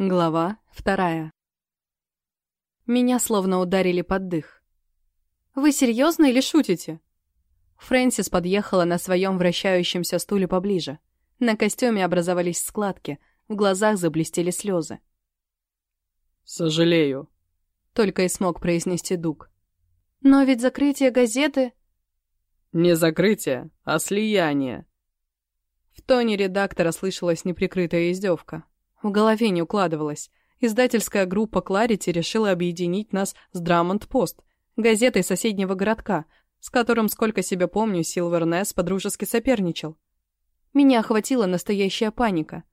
Глава вторая. Меня словно ударили под дых. «Вы серьезно или шутите?» Фрэнсис подъехала на своем вращающемся стуле поближе. На костюме образовались складки, в глазах заблестели слезы. «Сожалею», — только и смог произнести Дуг. «Но ведь закрытие газеты...» «Не закрытие, а слияние». В тоне редактора слышалась неприкрытая издевка. В голове не укладывалось. Издательская группа «Кларити» решила объединить нас с «Драмонт-Пост», газетой соседнего городка, с которым, сколько себя помню, Силвернес подружески соперничал. Меня охватила настоящая паника.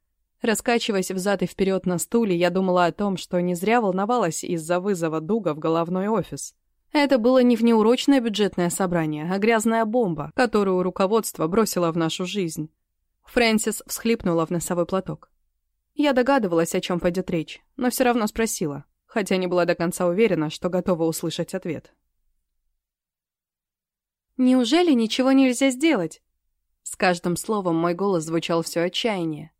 Раскачиваясь взад и вперед на стуле, я думала о том, что не зря волновалась из-за вызова Дуга в головной офис. Это было не внеурочное бюджетное собрание, а грязная бомба, которую руководство бросило в нашу жизнь. Фрэнсис всхлипнула в носовой платок. Я догадывалась, о чем пойдет речь, но все равно спросила, хотя не была до конца уверена, что готова услышать ответ. «Неужели ничего нельзя сделать?» С каждым словом мой голос звучал все отчаяние.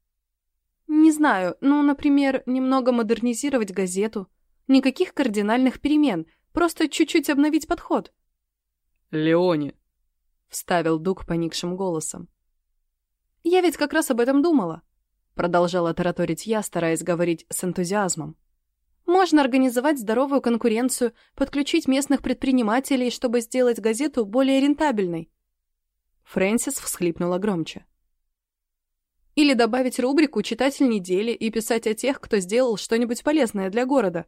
«Не знаю, ну, например, немного модернизировать газету. Никаких кардинальных перемен, просто чуть-чуть обновить подход». «Леони», — вставил Дуг поникшим голосом. «Я ведь как раз об этом думала. Продолжала тараторить я, стараясь говорить с энтузиазмом. Можно организовать здоровую конкуренцию, подключить местных предпринимателей, чтобы сделать газету более рентабельной. Фрэнсис всхлипнула громче. Или добавить рубрику «Читатель недели» и писать о тех, кто сделал что-нибудь полезное для города.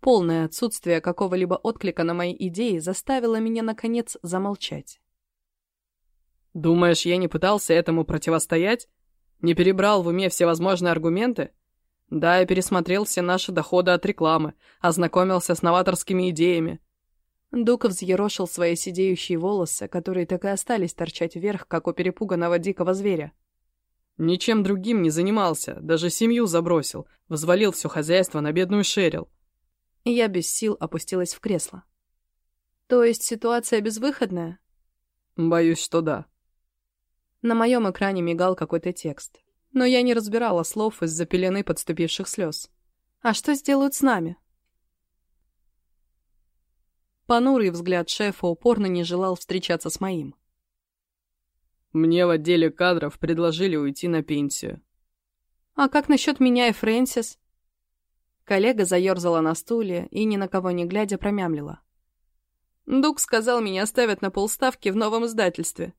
Полное отсутствие какого-либо отклика на мои идеи заставило меня, наконец, замолчать. «Думаешь, я не пытался этому противостоять?» Не перебрал в уме все возможные аргументы? Да, я пересмотрел все наши доходы от рекламы, ознакомился с новаторскими идеями. Дуков взъерошил свои сидеющие волосы, которые так и остались торчать вверх, как у перепуганного дикого зверя. Ничем другим не занимался, даже семью забросил, взвалил все хозяйство на бедную Шерил. Я без сил опустилась в кресло. То есть ситуация безвыходная? Боюсь, что да. На моем экране мигал какой-то текст. Но я не разбирала слов из-за пелены подступивших слез. А что сделают с нами? Понурый взгляд шефа упорно не желал встречаться с моим. Мне в отделе кадров предложили уйти на пенсию. А как насчет меня и Фрэнсис? Коллега заерзала на стуле и, ни на кого не глядя, промямлила. Дуг сказал, меня оставят на полставки в новом издательстве.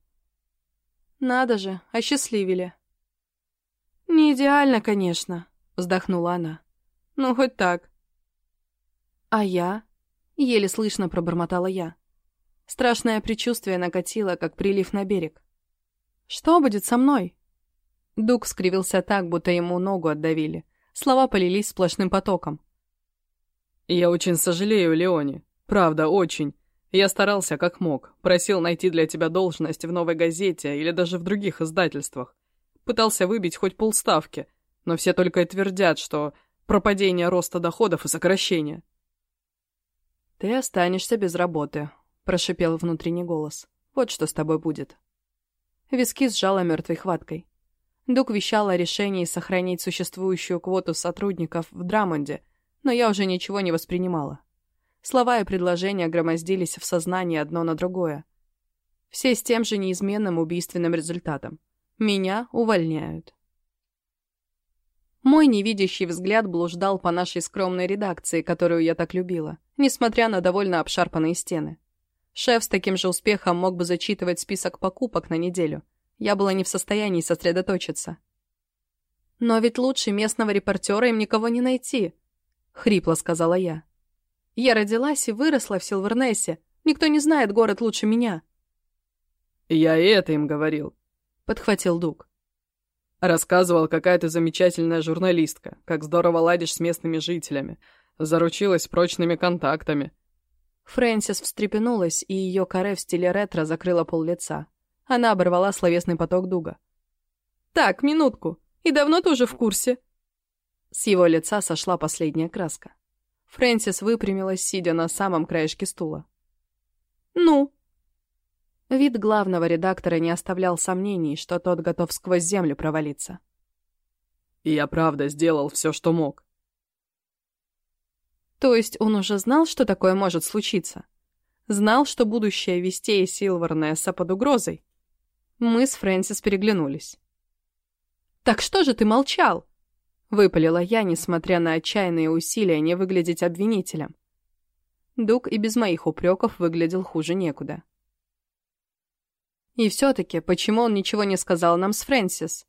Надо же, осчастливили. Не идеально, конечно, вздохнула она. Ну, хоть так. А я? Еле слышно пробормотала я. Страшное предчувствие накатило, как прилив на берег. Что будет со мной? Дуг скривился так, будто ему ногу отдавили. Слова полились сплошным потоком. «Я очень сожалею, Леони. Правда, очень. Я старался как мог, просил найти для тебя должность в новой газете или даже в других издательствах. Пытался выбить хоть полставки, но все только и твердят, что пропадение роста доходов и сокращение. «Ты останешься без работы», — прошипел внутренний голос. «Вот что с тобой будет». Виски сжала мертвой хваткой. Дук вещал о решении сохранить существующую квоту сотрудников в Драмонде, но я уже ничего не воспринимала. Слова и предложения громоздились в сознании одно на другое. Все с тем же неизменным убийственным результатом. Меня увольняют. Мой невидящий взгляд блуждал по нашей скромной редакции, которую я так любила, несмотря на довольно обшарпанные стены. Шеф с таким же успехом мог бы зачитывать список покупок на неделю. Я была не в состоянии сосредоточиться. «Но ведь лучше местного репортера им никого не найти», — хрипло сказала я. Я родилась и выросла в Силвернессе. Никто не знает город лучше меня». «Я и это им говорил», — подхватил Дуг. Рассказывал, какая ты замечательная журналистка, как здорово ладишь с местными жителями, заручилась прочными контактами. Фрэнсис встрепенулась, и ее каре в стиле ретро закрыла пол лица. Она оборвала словесный поток Дуга. «Так, минутку. И давно ты уже в курсе?» С его лица сошла последняя краска. Фрэнсис выпрямилась, сидя на самом краешке стула. «Ну?» Вид главного редактора не оставлял сомнений, что тот готов сквозь землю провалиться. И я правда сделал все, что мог. То есть он уже знал, что такое может случиться? Знал, что будущее Вестей и Силвернесса под угрозой? Мы с Фрэнсис переглянулись. «Так что же ты молчал?» Выпалила я, несмотря на отчаянные усилия не выглядеть обвинителем. Дуг и без моих упреков выглядел хуже некуда. И все-таки, почему он ничего не сказал нам с Фрэнсис?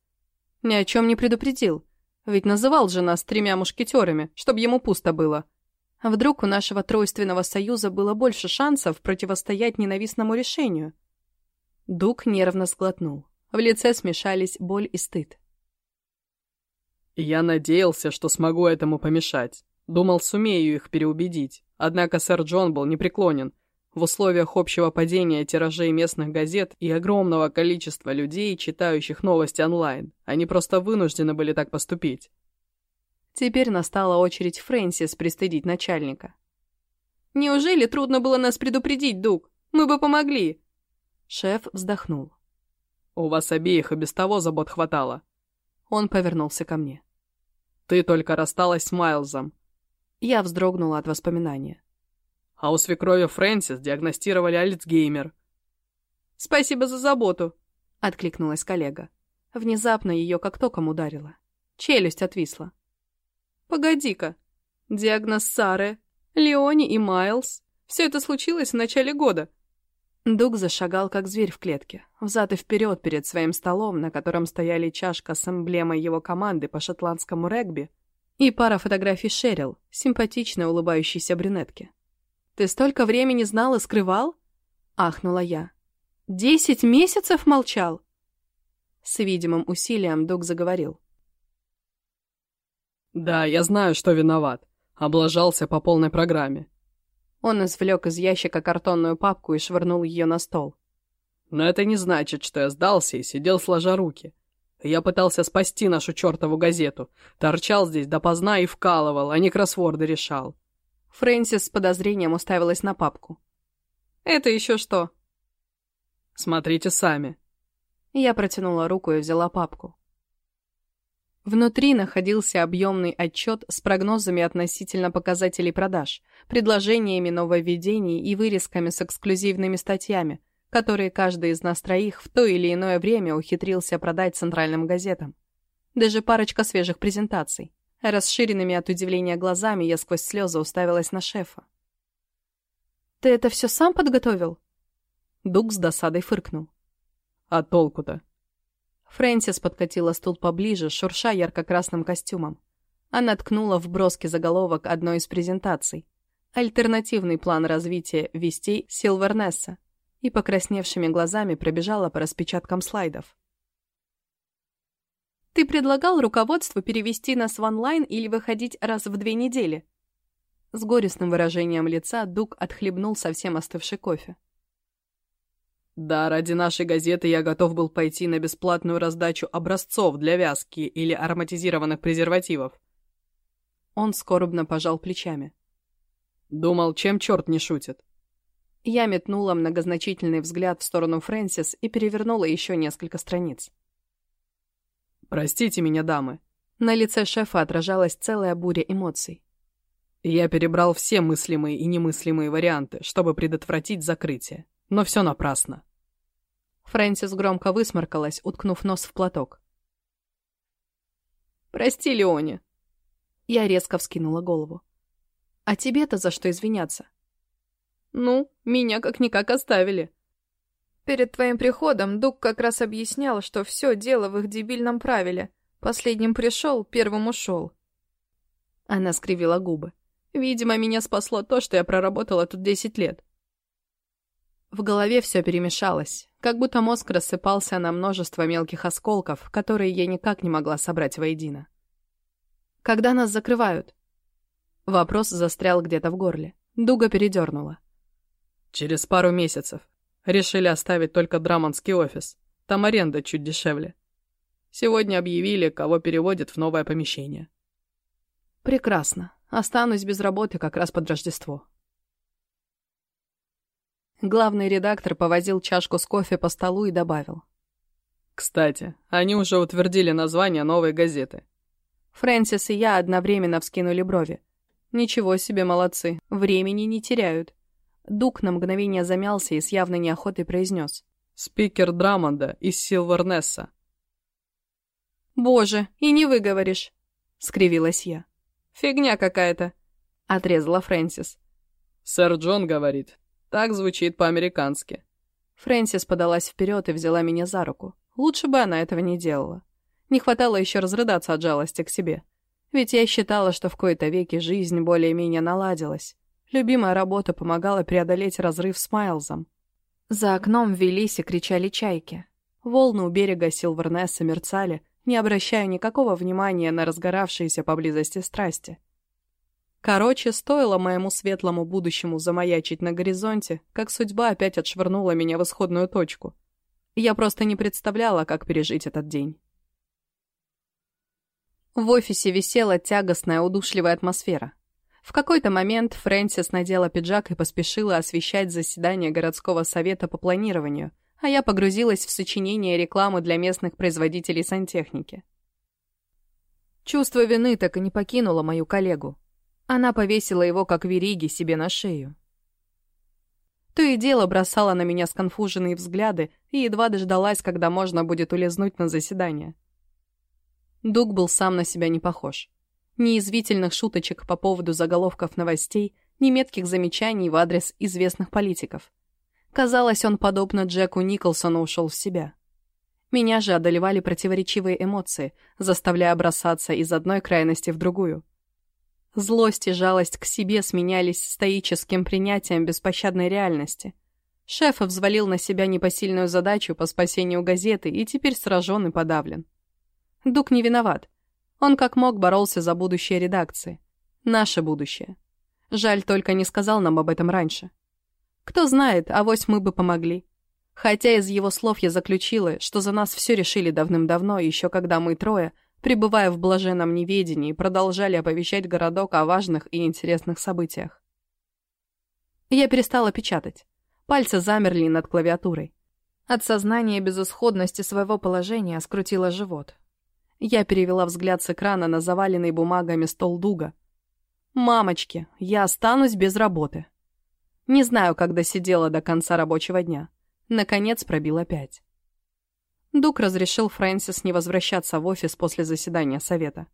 Ни о чем не предупредил. Ведь называл же нас тремя мушкетерами, чтобы ему пусто было. А вдруг у нашего тройственного союза было больше шансов противостоять ненавистному решению? Дуг нервно сглотнул. В лице смешались боль и стыд. Я надеялся, что смогу этому помешать. Думал, сумею их переубедить. Однако сэр Джон был непреклонен. В условиях общего падения тиражей местных газет и огромного количества людей, читающих новости онлайн, они просто вынуждены были так поступить. Теперь настала очередь Фрэнсис пристыдить начальника. «Неужели трудно было нас предупредить, Дуг? Мы бы помогли!» Шеф вздохнул. «У вас обеих и без того забот хватало». Он повернулся ко мне. «Ты только рассталась с Майлзом». Я вздрогнула от воспоминания. «А у свекрови Фрэнсис диагностировали Альцгеймер». «Спасибо за заботу», — откликнулась коллега. Внезапно ее как током ударило. Челюсть отвисла. Погоди-ка. Диагноз Сары, Леони и Майлз. Все это случилось в начале года. Дуг зашагал, как зверь в клетке, взад и вперед перед своим столом, на котором стояли чашка с эмблемой его команды по шотландскому регби и пара фотографий Шерил, симпатичной улыбающейся брюнетки. «Ты столько времени знал и скрывал?» — ахнула я. «Десять месяцев молчал?» С видимым усилием Дуг заговорил. «Да, я знаю, что виноват. Облажался по полной программе». Он извлек из ящика картонную папку и швырнул ее на стол. «Но это не значит, что я сдался и сидел сложа руки. Я пытался спасти нашу чертову газету. Торчал здесь допоздна и вкалывал, а не кроссворды решал». Фрэнсис с подозрением уставилась на папку. «Это еще что?» «Смотрите сами». Я протянула руку и взяла папку. Внутри находился объемный отчет с прогнозами относительно показателей продаж, предложениями нововведений и вырезками с эксклюзивными статьями, которые каждый из нас троих в то или иное время ухитрился продать центральным газетам. Даже парочка свежих презентаций. Расширенными от удивления глазами я сквозь слезы уставилась на шефа. «Ты это все сам подготовил?» Дуг с досадой фыркнул. «А толку-то? Фрэнсис подкатила стул поближе, шурша ярко-красным костюмом. Она ткнула в броский заголовок одной из презентаций. Альтернативный план развития вестей Силвернесса. И покрасневшими глазами пробежала по распечаткам слайдов. «Ты предлагал руководству перевести нас в онлайн или выходить раз в две недели?» С горестным выражением лица Дуг отхлебнул совсем остывший кофе. Да, ради нашей газеты я готов был пойти на бесплатную раздачу образцов для вязки или ароматизированных презервативов. Он скорбно пожал плечами. Думал, чем черт не шутит. Я метнула многозначительный взгляд в сторону Фрэнсис и перевернула еще несколько страниц. «Простите меня, дамы». На лице шефа отражалась целая буря эмоций. Я перебрал все мыслимые и немыслимые варианты, чтобы предотвратить закрытие. Но все напрасно. Фрэнсис громко высморкалась, уткнув нос в платок. «Прости, Леони!» Я резко вскинула голову. «А тебе-то за что извиняться?» «Ну, меня как-никак оставили». «Перед твоим приходом Дуг как раз объяснял, что все дело в их дебильном правиле. Последним пришел, первым ушел». Она скривила губы. «Видимо, меня спасло то, что я проработала тут десять лет. В голове все перемешалось, как будто мозг рассыпался на множество мелких осколков, которые я никак не могла собрать воедино. «Когда нас закрывают?» Вопрос застрял где-то в горле. Дуга передернула. «Через пару месяцев. Решили оставить только Драмонский офис. Там аренда чуть дешевле. Сегодня объявили, кого переводят в новое помещение». «Прекрасно. Останусь без работы как раз под Рождество». Главный редактор повозил чашку с кофе по столу и добавил. «Кстати, они уже утвердили название новой газеты. Фрэнсис и я одновременно вскинули брови. Ничего себе молодцы, времени не теряют. Дук на мгновение замялся и с явной неохотой произнес. «Спикер Драмонда из Силвернесса». «Боже, и не выговоришь!» — скривилась я. «Фигня какая-то!» — отрезала Фрэнсис. «Сэр Джон говорит. Так звучит по-американски». Фрэнсис подалась вперед и взяла меня за руку. Лучше бы она этого не делала. Не хватало еще разрыдаться от жалости к себе. Ведь я считала, что в кои-то веки жизнь более-менее наладилась. Любимая работа помогала преодолеть разрыв с Майлзом. За окном велись и кричали чайки. Волны у берега Силвернесса мерцали, не обращая никакого внимания на разгоравшиеся поблизости страсти. Короче, стоило моему светлому будущему замаячить на горизонте, как судьба опять отшвырнула меня в исходную точку. Я просто не представляла, как пережить этот день. В офисе висела тягостная, удушливая атмосфера. В какой-то момент Фрэнсис надела пиджак и поспешила освещать заседание городского совета по планированию, а я погрузилась в сочинение рекламы для местных производителей сантехники. Чувство вины так и не покинуло мою коллегу. Она повесила его, как вериги, себе на шею. То и дело бросала на меня сконфуженные взгляды и едва дождалась, когда можно будет улизнуть на заседание. Дуг был сам на себя не похож. Ни извительных шуточек по поводу заголовков новостей, ни метких замечаний в адрес известных политиков. Казалось, он, подобно Джеку Николсону, ушел в себя. Меня же одолевали противоречивые эмоции, заставляя бросаться из одной крайности в другую. Злость и жалость к себе сменялись стоическим принятием беспощадной реальности. Шеф взвалил на себя непосильную задачу по спасению газеты и теперь сражен и подавлен. Дук не виноват. Он как мог боролся за будущее редакции. Наше будущее. Жаль, только не сказал нам об этом раньше. Кто знает, авось мы бы помогли. Хотя из его слов я заключила, что за нас все решили давным-давно, еще когда мы трое, пребывая в блаженном неведении, продолжали оповещать городок о важных и интересных событиях. Я перестала печатать. Пальцы замерли над клавиатурой. От сознания безысходности своего положения скрутило живот. Я перевела взгляд с экрана на заваленный бумагами стол Дуга. «Мамочки, я останусь без работы». Не знаю, когда сидела до конца рабочего дня. Наконец пробила пять. Дуг разрешил Фрэнсис не возвращаться в офис после заседания совета.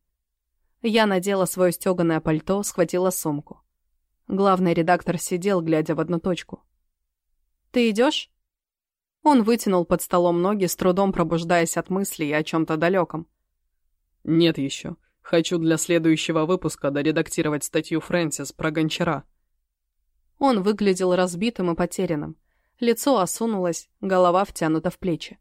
Я надела свое стеганое пальто, схватила сумку. Главный редактор сидел, глядя в одну точку. «Ты идешь?» Он вытянул под столом ноги, с трудом пробуждаясь от мыслей о чем-то далеком. «Нет еще. Хочу для следующего выпуска доредактировать статью Фрэнсис про гончара». Он выглядел разбитым и потерянным. Лицо осунулось, голова втянута в плечи.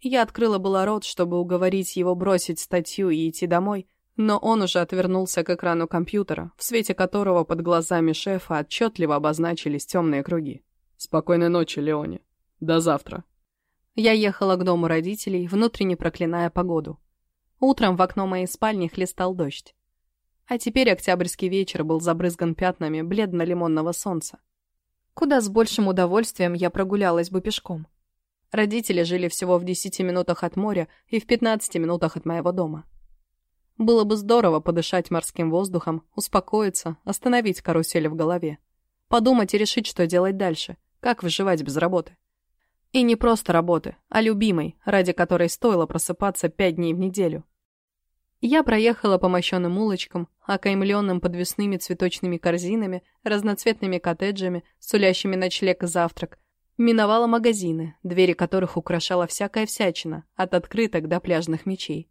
Я открыла было рот, чтобы уговорить его бросить статью и идти домой, но он уже отвернулся к экрану компьютера, в свете которого под глазами шефа отчетливо обозначились темные круги. «Спокойной ночи, Леони. До завтра». Я ехала к дому родителей, внутренне проклиная погоду. Утром в окно моей спальни хлестал дождь. А теперь октябрьский вечер был забрызган пятнами бледно-лимонного солнца. Куда с большим удовольствием я прогулялась бы пешком. Родители жили всего в десяти минутах от моря и в пятнадцати минутах от моего дома. Было бы здорово подышать морским воздухом, успокоиться, остановить карусель в голове. Подумать и решить, что делать дальше, как выживать без работы. И не просто работы, а любимой, ради которой стоило просыпаться пять дней в неделю. Я проехала по мощенным улочкам, окаймленным подвесными цветочными корзинами, разноцветными коттеджами, сулящими ночлег и завтрак, миновала магазины, двери которых украшала всякая всячина, от открыток до пляжных мечей.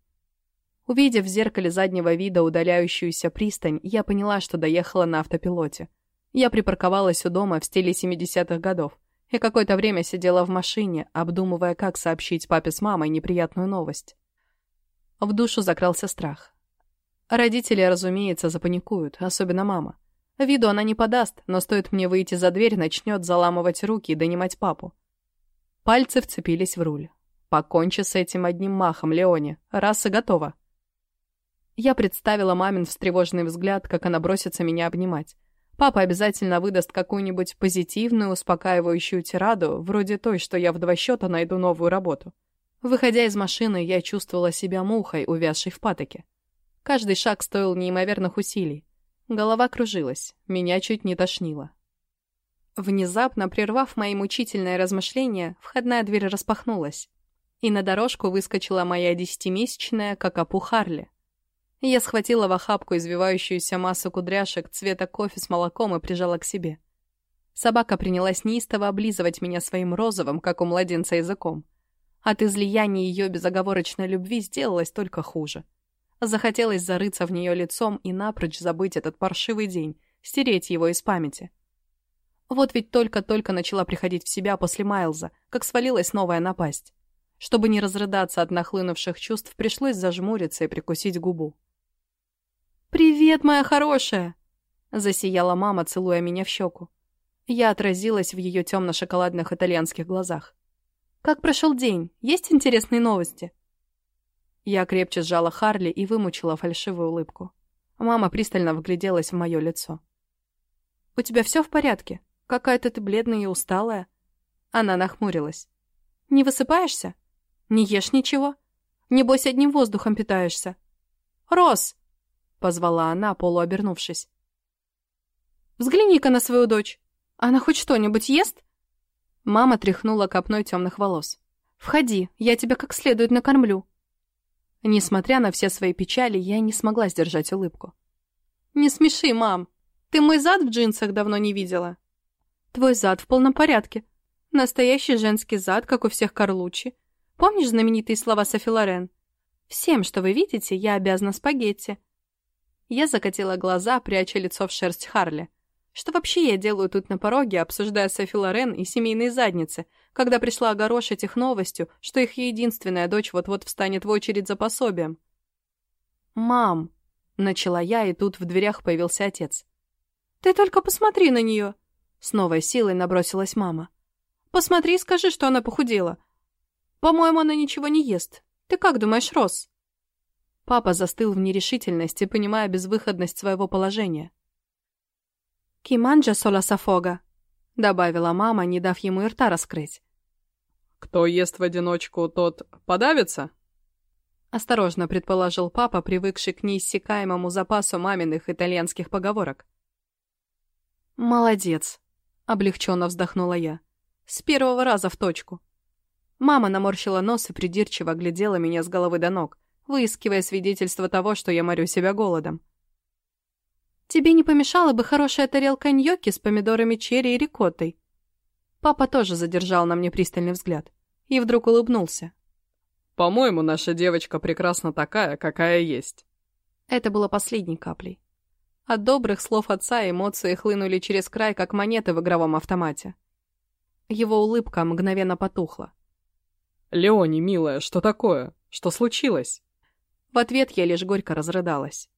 Увидев в зеркале заднего вида удаляющуюся пристань, я поняла, что доехала на автопилоте. Я припарковалась у дома в стиле 70-х годов и какое-то время сидела в машине, обдумывая, как сообщить папе с мамой неприятную новость. В душу закрался страх. Родители, разумеется, запаникуют, особенно мама. Виду она не подаст, но стоит мне выйти за дверь, начнет заламывать руки и донимать папу. Пальцы вцепились в руль. Покончи с этим одним махом, Леоне, раз и готово. Я представила мамин встревоженный взгляд, как она бросится меня обнимать. Папа обязательно выдаст какую-нибудь позитивную, успокаивающую тираду, вроде той, что я в два счета найду новую работу. Выходя из машины, я чувствовала себя мухой, увязшей в патоке. Каждый шаг стоил неимоверных усилий. Голова кружилась, меня чуть не тошнило. Внезапно, прервав мои мучительные размышления, входная дверь распахнулась, и на дорожку выскочила моя десятимесячная какапу Харли. Я схватила в охапку извивающуюся массу кудряшек цвета кофе с молоком и прижала к себе. Собака принялась неистово облизывать меня своим розовым, как у младенца, языком. От излияния ее безоговорочной любви сделалось только хуже. Захотелось зарыться в нее лицом и напрочь забыть этот паршивый день, стереть его из памяти. Вот ведь только-только начала приходить в себя после Майлза, как свалилась новая напасть. Чтобы не разрыдаться от нахлынувших чувств, пришлось зажмуриться и прикусить губу. «Привет, моя хорошая!» — засияла мама, целуя меня в щеку. Я отразилась в ее темно-шоколадных итальянских глазах. «Как прошел день? Есть интересные новости?» Я крепче сжала Харли и вымучила фальшивую улыбку. Мама пристально вгляделась в мое лицо. «У тебя все в порядке? Какая-то ты бледная и усталая». Она нахмурилась. «Не высыпаешься? Не ешь ничего? Небось, одним воздухом питаешься?» «Рос!» — позвала она, полуобернувшись. «Взгляни-ка на свою дочь. Она хоть что-нибудь ест?» Мама тряхнула копной темных волос. «Входи, я тебя как следует накормлю». Несмотря на все свои печали, я не смогла сдержать улыбку. «Не смеши, мам. Ты мой зад в джинсах давно не видела». «Твой зад в полном порядке. Настоящий женский зад, как у всех Карлучи. Помнишь знаменитые слова Софи Лорен? Всем, что вы видите, я обязана спагетти». Я закатила глаза, пряча лицо в шерсть Харли. Что вообще я делаю тут на пороге, обсуждая Софи Лорен и семейные задницы, когда пришла огорошить их новостью, что их единственная дочь вот-вот встанет в очередь за пособием? «Мам!» — начала я, и тут в дверях появился отец. «Ты только посмотри на нее!» С новой силой набросилась мама. «Посмотри и скажи, что она похудела. По-моему, она ничего не ест. Ты как думаешь, Рос?» Папа застыл в нерешительности, понимая безвыходность своего положения. «Киманджа сола сафога», — добавила мама, не дав ему и рта раскрыть. «Кто ест в одиночку, тот подавится?» Осторожно предположил папа, привыкший к неиссякаемому запасу маминых итальянских поговорок. «Молодец», — облегченно вздохнула я. «С первого раза в точку». Мама наморщила нос и придирчиво глядела меня с головы до ног, выискивая свидетельство того, что я морю себя голодом. «Тебе не помешала бы хорошая тарелка ньокки с помидорами черри и рикоттой?» Папа тоже задержал на мне пристальный взгляд и вдруг улыбнулся. «По-моему, наша девочка прекрасна такая, какая есть». Это было последней каплей. От добрых слов отца эмоции хлынули через край, как монеты в игровом автомате. Его улыбка мгновенно потухла. «Леони, милая, что такое? Что случилось?» В ответ я лишь горько разрыдалась.